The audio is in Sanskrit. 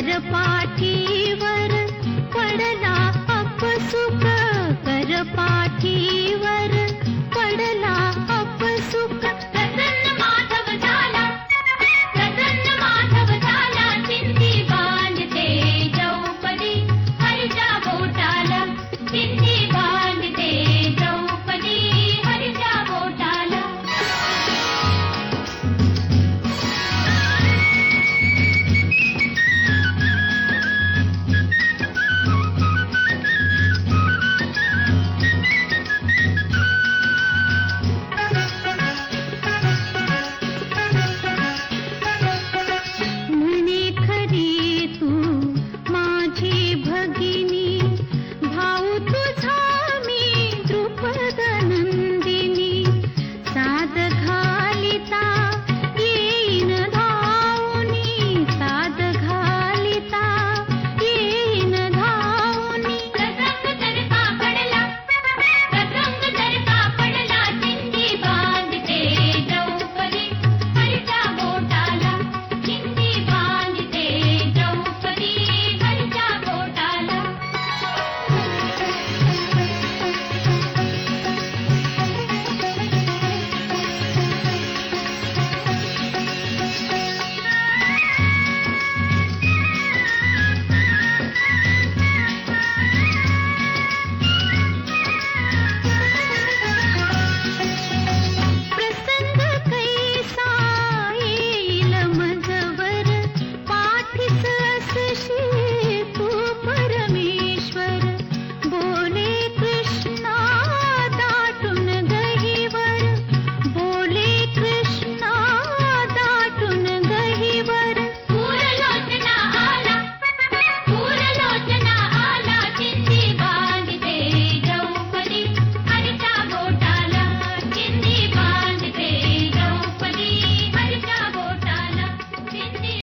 करपाठीवर पडला अपसुख करपाठी